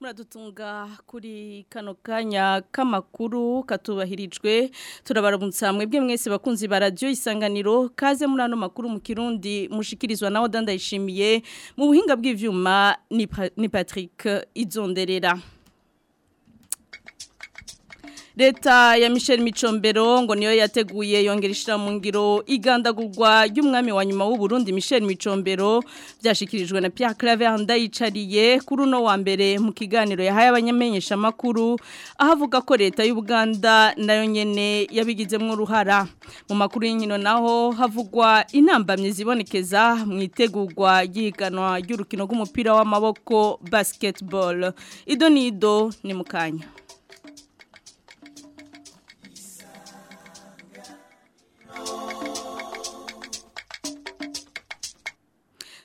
ikadutunga kuri kano kanya k'amakuru katubahirijwe turabarabutsa mwebwe mwese bakunzi ba radiyo isanganiro kaze muri ano makuru mu kirundi mushikirizwa nawo dandayishimiye mu buhinga bw'ibyuma ni patrick izonderera. leta ya Michel Micombero ngo niyo yateguye yongera mu ngiro igandagurwa ry'umwami wa nyuma w’u Burundi Michel Micombero byashyikirijwe na Pierre Claver ndayicariye kuri uno wa mbere mu kiganiro yahaye abanyamenyeshamakuru aho avuga ko leta y'u Buganda nayo nyene yabigizemo uruhara mu makuru y'inkino naho havugwa intambamye zibonekeza mu itegurwa ry'ihiganwa ry'urukino rw'umupira w'amaboko basketball idonido ni mukanya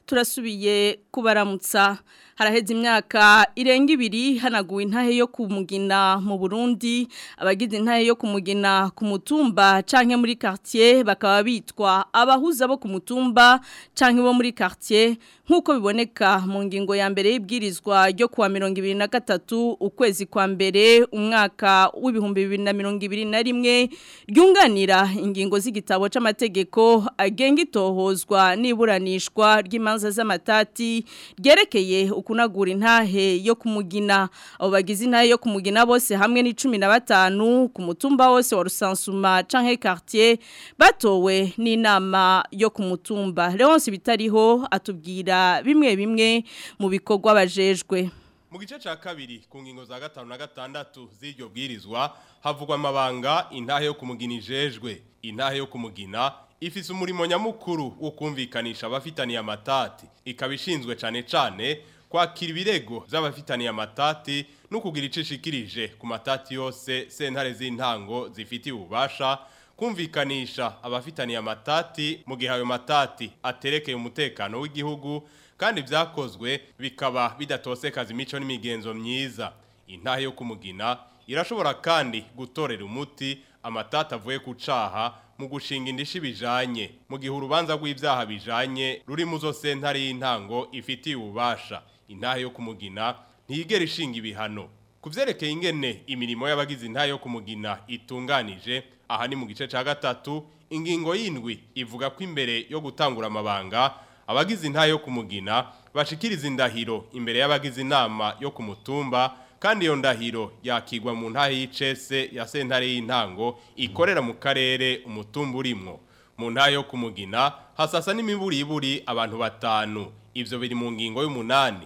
turasubiye kubaramutsa haraheze imyaka irenga ibiri hanaguwe intahe yo kumugina mu Burundi abagize intahe yo kumugina ku mutumba canke muri quartier bakaba bitwa abahuza bo ku mutumba canke bo muri quartier nkuko biboneka mu ngingo ya mbere y'ibwirizwa ryo kuwa 2023 ukwezi kwa mbere umwaka w'ibihumbi 2021 ryunganira ingingo z'igitabo c'amategeko agenga itohozwa n'iburanishwa ry'imanza imanza z'amatati ryerekeye ukunagura intahe yo kumugina abo bagize intahe yo kumugina bose hamwe ni cumi na batanu ku mutumba wose wa rusansuma canke quartier batowe n'inama yo ku mutumba Leonce bitariho atubwira bimwe bimwe mu bikorwa bajejwe mu gice cya kabiri ku ngingo za gatanu na gatandatu z'iryo bwirizwa havugwa amabanga intahe yo kumugina ijejwe intahe yo kumugina ifise umurimo nyamukuru wo kumvikanisha abafitaniye amatati ikaba ishinzwe cyane cyane kwakira ibirego by'abafitaniye amatati no kugira icyo ishikirije ku matati yose sentare z'intango zifitiye ububasha kumvikanisha abafitaniye amatati mu gihe ayo matati aterekeye umutekano w'igihugu kandi byakozwe bikaba bidatosekaza imico n'imigenzo myiza intaha yo kumugina irashobora kandi gutorera umuti amatata avuye kucaha mu gushinga indishyi bijanye mu gihe urubanza rw'ibyaha bijanye ruri mu zose ntari y'intango ifitiye ububasha intaha yo kumugina ntiyigera ishinga ibihano ku vyerekeye ingene imirimo y'abagize intaha yo kumugina itunganije aha ni mu gice cya gatatu ingingo y'indwi ivuga ko imbere yo gutangura amabanga abagize inta yo kumugina bashikiriza indahiro imbere y'abagize inama yo kumutumba kandi iyo ndahiro yakigwa mu ntahe y'icese ya sentare y'intango ikorera mu karere umutumba urimwo mu ntahe yo kumugina hasasa n'imiburiburi abantu batanu ibyo biri mu ngingo y'umunani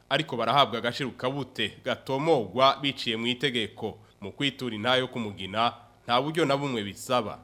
ariko barahabwa agaciro kabute gatomogwa biciye mu itegeko mu kwitura inta kumugina nta buryo na bumwe bisaba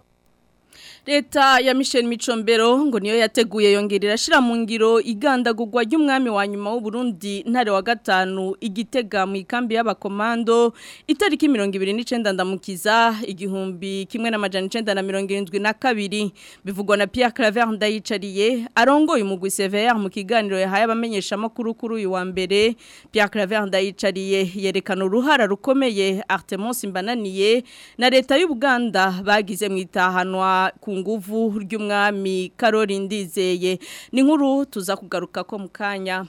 leta ya Michel Micombero ngo niyo yateguye Yongerera irashira mu ngiro igandagurwa ry'umwami wa nyuma w'u Burundi ntare wa gatanu igitega mu ikambi y'abakomando itariki 29 ndamukiza igihumbi kimwe na majana 972 bivugwa na Pierre Claver ndayicariye arongoye umugwi Sever mu kiganiro yahaye abamenyesha makuru kuri uyu wa mbere Pierre Claver ndayicariye yerekana uruhara rukomeye Artemon Simbananiye na leta y'u Buganda bagize mu itahanwa ku nguvu ry'umwami Karoli ndizeye ni nkuru tuza kugaruka ko mu kanya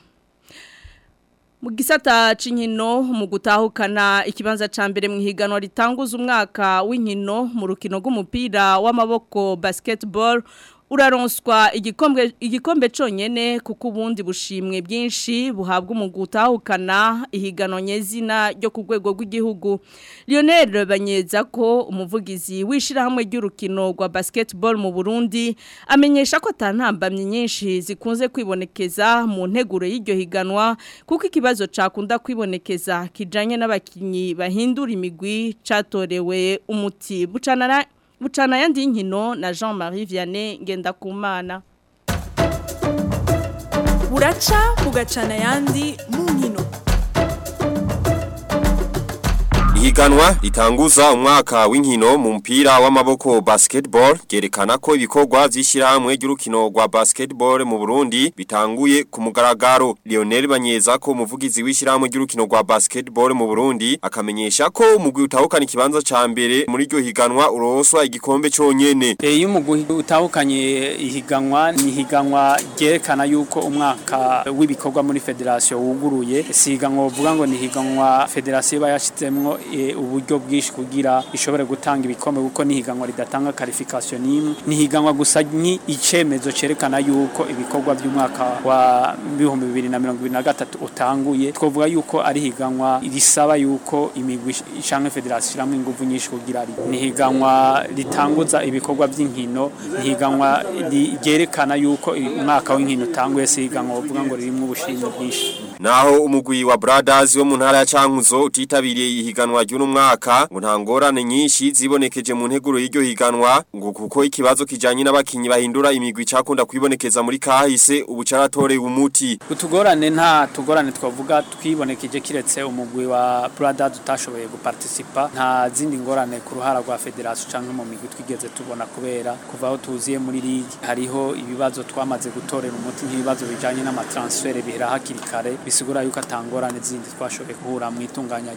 mu gisata cy'inkino mu gutahukana ikibanza ca mbere mu ihiganwa ritanguza umwaka w'inkino mu rukino rw'umupira w'amaboko basiketibolo uraronswa igikombe igikombe cyonyine kuko ubundi bushimwe byinshi buhabwa umugutahukana ihiganwa nyezina ryo ku rwego rw'igihugu Lionel banyeza ko umuvugizi w'ishyirahamwe ry'urukino rwa basketball mu Burundi amenyesha ko atantambamye nyinshi zikunze kwibonekeza mu nteguro y'iryo higanwa kuko ikibazo cakunda kwibonekeza kijanye n'abakinyi bahindura imigwi catorewe umuti bucanara bucana ayandi nkino na jean marie vianney ngendakumana buraca bugacana ayandi mu nkino Isiganwa ritanguza umwaka w'inkino mu mpira w'amaboko basketball ryerekana ko ibikorwa vy'ishirahamwe ry'urukino rwa basketball mu Burundi bitanguye ku mugaragaro Lionel Banyeza ko umuvugizi w'ishirahamwe ry'urukino rwa basketball mu Burundi akamenyesha ko umugwi utahukana ikibanza ca mbere muri ryo higanwa uroswa igikombe conyene eh, Iyo umugwi utahukanye ihiganwa ni higanwa ryerekana yuko umwaka w'ibikorwa muri federation wuguruye siganwa uvuga ngo ni higanwa federation bayashizemmo e eh, uburyo bwinshi kugira ishobore gutanga ibikombe kuko nihiganwa ridatanga qualification nimwe nihiganwa gusa ni icemezo cerekana yuko ibikorwa by'umwaka wa bibiri na na mirongo ibiri gatatu utanguye twovuga yuko ari higanwa risaba yuko imigwi canke federation ishiramwe ingufu nyinshi kugira nihiganwa ritanguza ibikorwa by'inkino nihiganwa ryerekana yuko umwaka w'inkino utanguye sihiganwa uvuga ngo ririmo ubushimwe bwinshi naho umugwi wa Brothers wo mu ntara ya Cankuzo utitabiriye ihiganwa ry'uno mwaka ngo nta ngorane nyinshi zibonekeje mu nteguro y'iryo higanwa ngo kuko ikibazo kijanye n'abakinyi bahindura imigwi cyakunda kwibonekeza muri kahise ubu caratoreye umuti utugorane nta tugorane twavuga twibonekeje kiretse umugwi wa Brothers utashoboye guparticipa nta zindi ngorane ku ruhara rwa federation cyangwa mu migwi twigeze tubona kubera kuva aho tuziye muri league hariho ibibazo twamaze gutorera umuti nk'ibibazo bijanye n'amatransfert bihera hakiri kare bisigura yuko atangorane zindi twashoboye guhura mu itunganya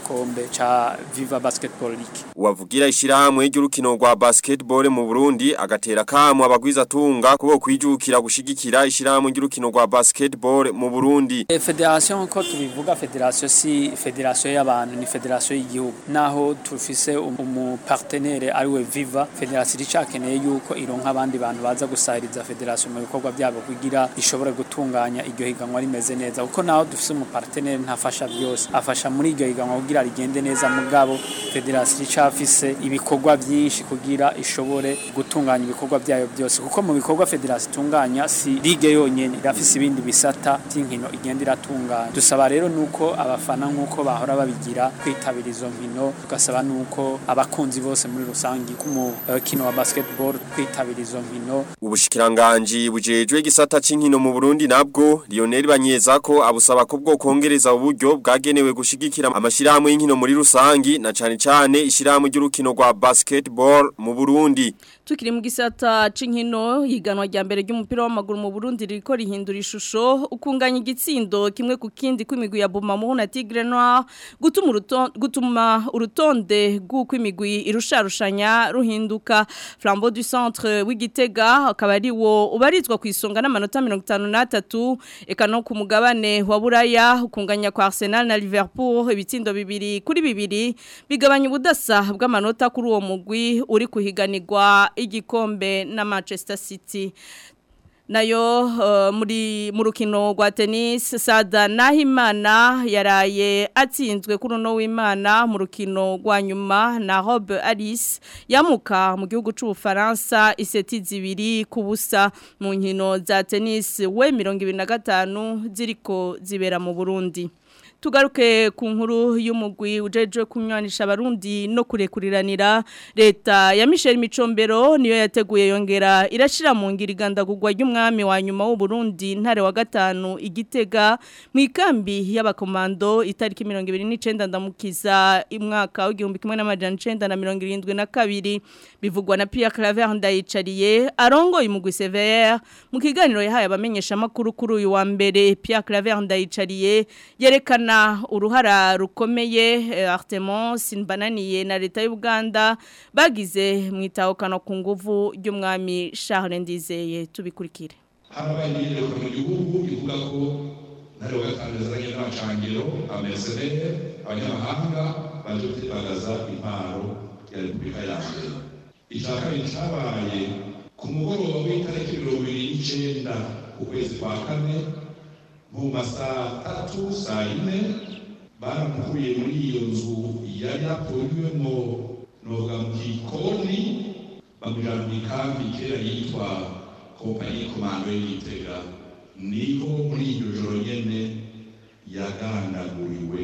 gikombe ca Viva Basketball League wavugira ishiramwe ry'urukino rwa basketball mu Burundi agatera kamo abagwiza tunga kubo kwijukira gushigikira ishiramwe ry'urukino rwa basketball mu Burundi e eh, Federation ko tubivuga Federation si Federation y'abantu ni Federation y'igihugu naho tufise um, umu partenaire ari we Viva Federation icakeneye yuko ironka abandi bantu baza gusahiriza Federation mu bikorwa byabo kugira ishobora gutunganya iryo higanwa rimeze neza kuko naho dufise umu partenaire nta afasha byose afasha muri iryo higanwa kugira rigende neza mugabo federasiyo icafise ibikorwa byinshi kugira ishobore gutunganya ibikorwa byayo byose kuko mu bikorwa federasi itunganya si ligue yonyene irafise ibindi bisata by'inkino igenda iratunganya dusaba rero nuko abafana nkuko bahora babigira kwitabira izo nkino tugasaba nuko abakunzi bose muri rusange k'umukino wa basketball kwitabira izo nkino ubushikiranganji bujejwe igisata c'inkino mu Burundi nabwo Lionel ko abusaba ko bwo kongereza uburyo bwagenewe gushigikira amashyirahamwe y'inkino muri rusangi na cane cane ishyirahamwe ry'urukino rwa basketball mu Burundi tukiri mu gisata c'inkino higanwa rya mbere ry'umupira w'amaguru mu Burundi riko rihindura ishusho ukunganya igitsindo kimwe ku kindi kw'imigwi ya Bumamuhu na Tigre Noir gutuma urutonde gutuma urutonde rw'uko imigwi irusharushanya ruhinduka Flambeau du Centre w'Igitega akaba ari wo ubarizwa ku isonga n'amanota 53 eka no ku mugabane wa Buraya ukunganya kwa Arsenal na Liverpool ibitsindo bibiri kuri bibiri bigabanya ubudasa bw'amanota kuri uwo mugwi uri kuhiganirwa igikombe na Manchester City nayo eh, muri mu rukino rwa tenisi sada nahimana yaraye atsinzwe kuri uno w'imana mu rukino rwa nyuma na Rob alice yamuka mu gihugu cy'ubufaransa iseti zibiri kubusa mu nkino za tennis we mirongo ibiri na gatanu ziri zibera mu burundi tugaruke ku nkuru y'umugwi ujeje kunywanisha abarundi no kurekuriranira leta ya Michel Micombero niyo yateguye yongera irashira mu ngiriganda kugwa y'umwami wa nyuma w'u Burundi ntare wa gatanu igitega mu ikambi y'abakomando itariki 29 ndamukiza imwaka w'igihumbi 1972 bivugwa na Pierre Claver ndayicariye arongoye umugwi Sever mu kiganiro yahaye abamenyesha makuru kuri uyu wa mbere Pierre Claver ndayicariye yerekana bagira uruhara rukomeye eh, Artemon Sinbananiye na leta y'u Uganda bagize mu itahukano ku nguvu ry'umwami Charles Ndizeye tubikurikire habaye imyirondoro mu gihugu ivuga ko nari wakandazanye n'abacangiro abameserere abanyamahanga baje kwigaragaza impano ya repubulika ya mbere icya kabiri cyabaye ku mugoroba w'itariki mirongo irindwi n'icyenda ukwezi kwa kane mu masaa tatu saa ine barampuye muri iyo nzu yari yapfuriwemo noga mu gikoni bamujyana mu ikambi kera yitwa kompanyi komando y'igitega niho muri iryo joro nyene yagandaguriwe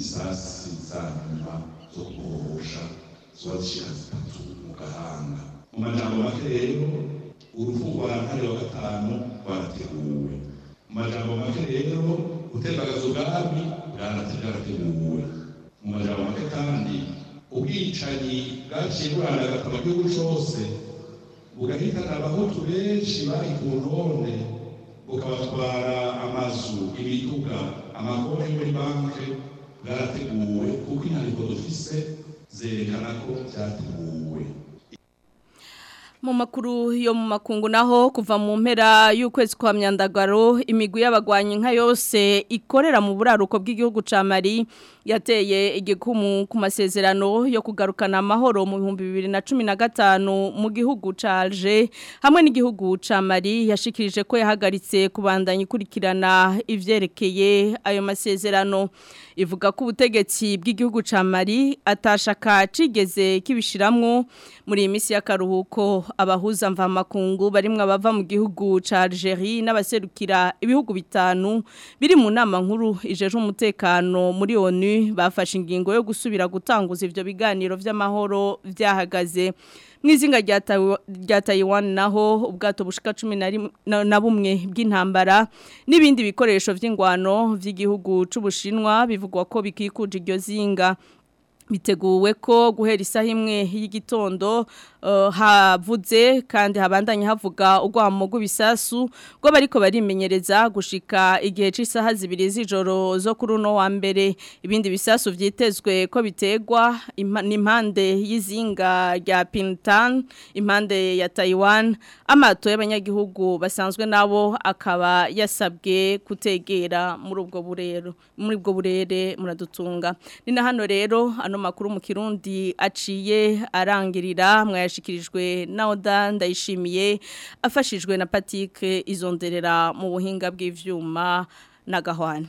isasi za nyuma zo kubohosha ziba zishika zitatu mu gahanga mu majambo make rero urufungwa rwa ntare wa gatanu rwarateguwe mu majambo make rero gutegagaza ubwami bwarateguwe mu majambo make kandi ubwicanyi bwaciye burandagata mu gihugu cose bugahitana abahutu benshi bari ku ntonde bukabatwara amazu imiduga amakori muri banki bwarateguwe kuko inyandiko dufise zerekana ko byateguwe mu makuru yo mu makungu naho kuva mu mpera y'ukwezi kwa myandagaro imigwi y'abagwanyi nka yose ikorera mu buraruko bw'igihugu ca Mali yateye igikumu ku masezerano yo kugarukana amahoro mu 2015 mu gihugu ca Alger hamwe n'igihugu ca Mali yashikirije ko yahagaritse kubandanya ikurikirana ivyerekeye ayo masezerano ivuga ko ubutegetsi bw'igihugu ca Mali atashaka cigeze kibishiramwo muri iyi y'akaruhuko abahuza mva mvamakungu barimwe abava mu gihugu ca Algeria n'abaserukira ibihugu bitanu biri mu nama nkuru ijeje umutekano muri ONU bafashe ingingo yo gusubira gutanguza ivyo biganiro vy'amahoro vyahagaze mwizinga rya Taiwan naho ubwato bushika 11 na bumwe bw'intambara nibindi bikoresho vy'ingwano vy'igihugu c'ubushinwa bivugwa ko bikikuje iryo zinga biteguwe ko guhera isaha imwe y'igitondo Eh, havuze kandi habandanye havuga urwamo rw'ibisasu rwo bariko barimenyereza gushika igihe cy'isaha zibiri z'ijoro zo kuri wa mbere ibindi bisasu byitezwe ko bitegwa impande y'izinga rya Pintan impande ya Taiwan amato y'abanyagihugu basanzwe nabo akaba yasabwe kutegera muri ubwo burero muri ubwo burere muradutunga ni na hano rero ano makuru mu kirundi aciye arangirira mwaya twashikirijwe na oda ndayishimiye afashijwe na patike izonderera mu buhinga bw'ibyuma na gahwane